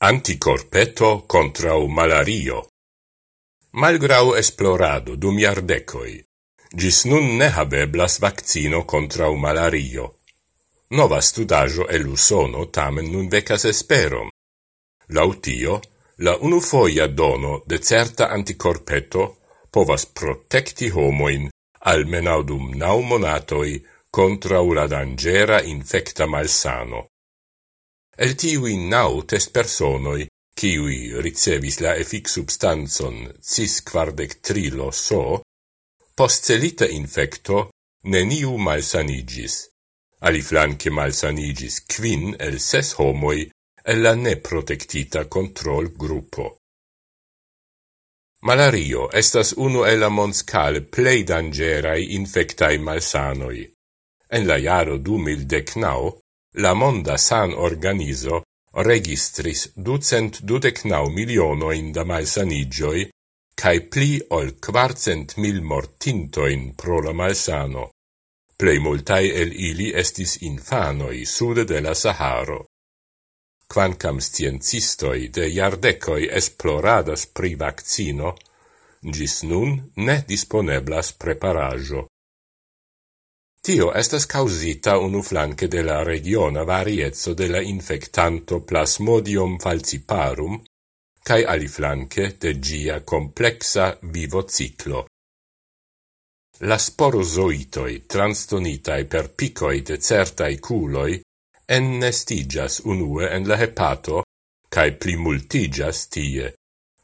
Anticorpeto contrau malario. Malgrau esplorado dum iardecoi, gis nun ne habeblas vaccino contrau malario. Nova studajo el Usono tamen nun vecas esperom. Lautio, la unufoia dono de certa anticorpeto povas protecti homoin almenaudum nau monatoi contra la dangera infecta malsano. El tiui nau test personoi, kiui ricevis la effic substanzon cis quardec trilo so, postelita infecto neniu malsanigis. Aliflanque malsanigis quin el ses homoi el la neprotectita control gruppo. Malario estas unu el la monscal plei dangerai infectai malsanoi. En la jaro du mil decnau, la Monda San Organizo registris ducent dudec nau milionoin da malsanigioi cae pli ol quarcent mil mortintoin pro la malsano. Plei multai el ili estis infanoi sude de la Saharo. Quancam sciencistoi de iardecoi esploradas pri vaccino, gis nun ne disponeblas preparajo. Tio estas causita unu flanque de la regiona variezzo de la infectanto plasmodium falciparum, cae aliflanque de gia complexa vivociclo. La sporozoitoi transtonitai per picoi de certai culoi ennestigas unue en la hepato cae plimultigas tie.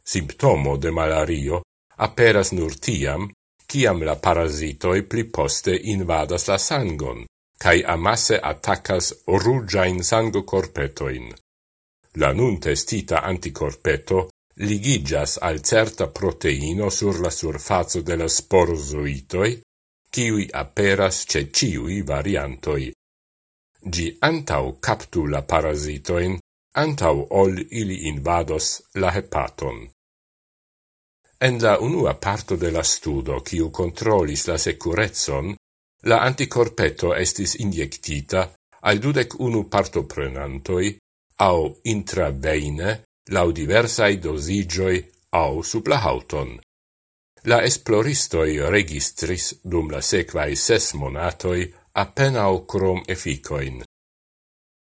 Simptomo de malario aperas nur tiam, ciam la parasitoi pli poste invadas la sangon, cae amasse attacas rugiain sangocorpetoin. La nun testita anticorpeto ligigas al certa proteino sur la surfazo de la sporozoitoi, kiui aperas ce ciui variantoi. Gi antau captu la parasitoin, antau ol ili invados la hepaton. En la unua parto de la studo, kiu controlis la securezzon, la anticorpeto estis injectita al dudec unu partoprenantoi, au intraveine, lau diversai dosigioi au sub la hauton. La esploristoi registris dum la sequai ses monatoi appenao crom efficoin.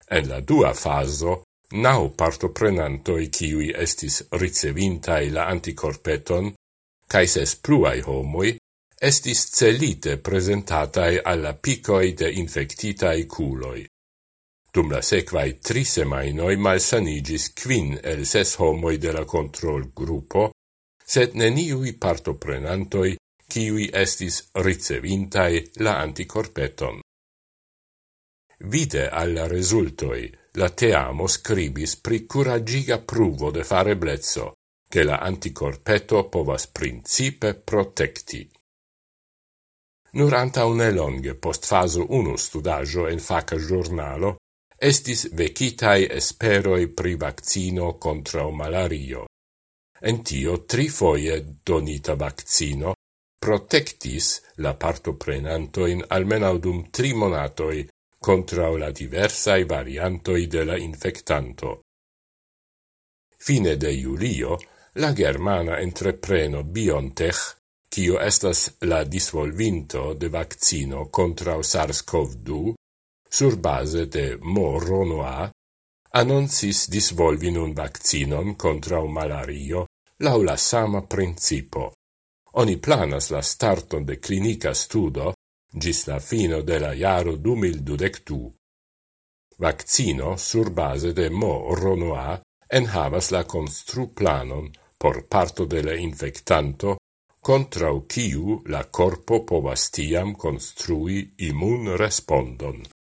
En la dua faso, nau partoprenantoi kiui estis ricevintai la anticorpeton, caises pluai homoi, estis celite presentatai alla picoi de infectitai culoi. Dum la sequai tri semainoi malsanigis quin el ses homoi de la control gruppo, sed neniui partoprenantoi kiui estis ricevintai la anticorpeton. Vide alla resultoi la teamo scribis pri curagiga pruvo de fare blezzo, che la anticorpeto povas principe protecti. Nur anta unelonge post faso unu studaggio en faca giornalo, estis vecitai esperoi pri vaccino contra malario. En tio tri foie donita vaccino protectis la partoprenantoin almenau dum tri monatoi contra la diversae variantoi de la infectanto. Fine de julio, la germana entrepreno BioNTech, cio estas la disvolvinto de vaccino contra SARS-CoV-2, sur base de Moronoa, annoncis disvolvin un vaccinon contra malario lau la sama principo. Oni planas la starton de clinica studo gis la fino de la jaro 2012. Vaccino sur base de Mo Ronoa enhavas la constru planon por parto de la infectanto contra kiu la corpo povas tiam construi immun respondon.